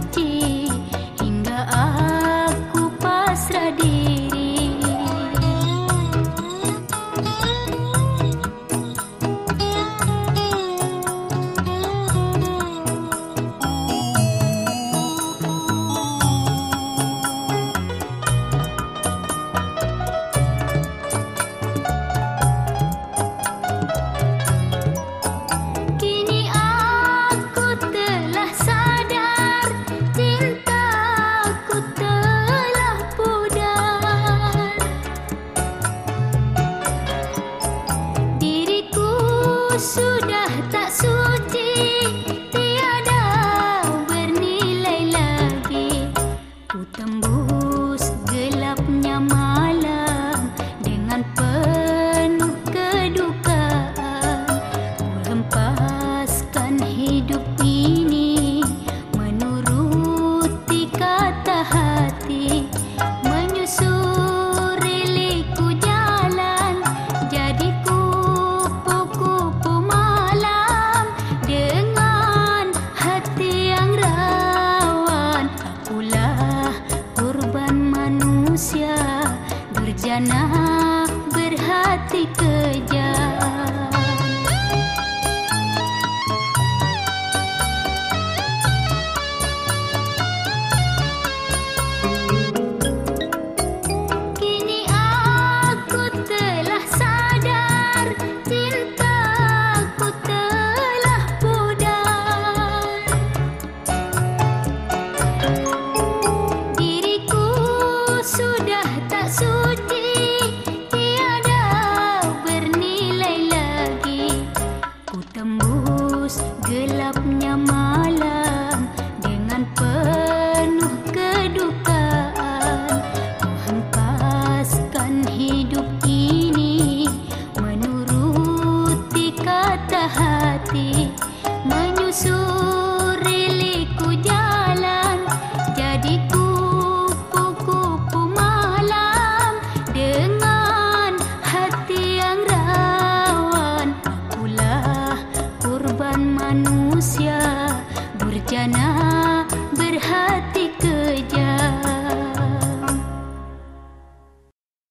pretty so बृहत् जना